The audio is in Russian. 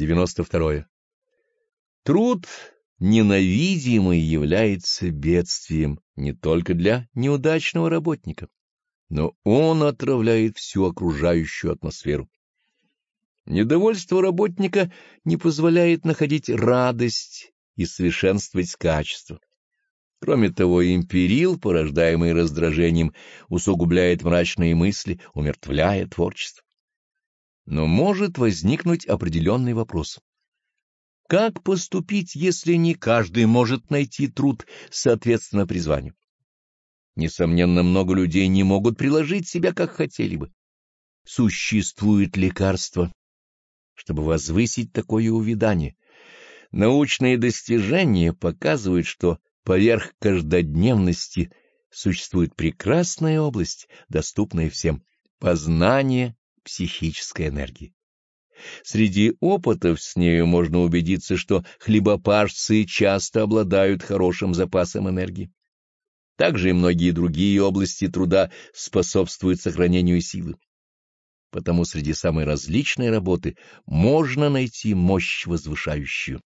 92. Труд ненавидимый является бедствием не только для неудачного работника, но он отравляет всю окружающую атмосферу. Недовольство работника не позволяет находить радость и совершенствовать качество. Кроме того, империл, порождаемый раздражением, усугубляет мрачные мысли, умертвляя творчество. Но может возникнуть определенный вопрос. Как поступить, если не каждый может найти труд соответственно призванию? Несомненно, много людей не могут приложить себя, как хотели бы. Существует лекарство, чтобы возвысить такое увядание. Научные достижения показывают, что поверх каждодневности существует прекрасная область, доступная всем — познание психической энергии. Среди опытов с нею можно убедиться, что хлебопашцы часто обладают хорошим запасом энергии. Также и многие другие области труда способствуют сохранению силы. Потому среди самой различной работы можно найти мощь возвышающую.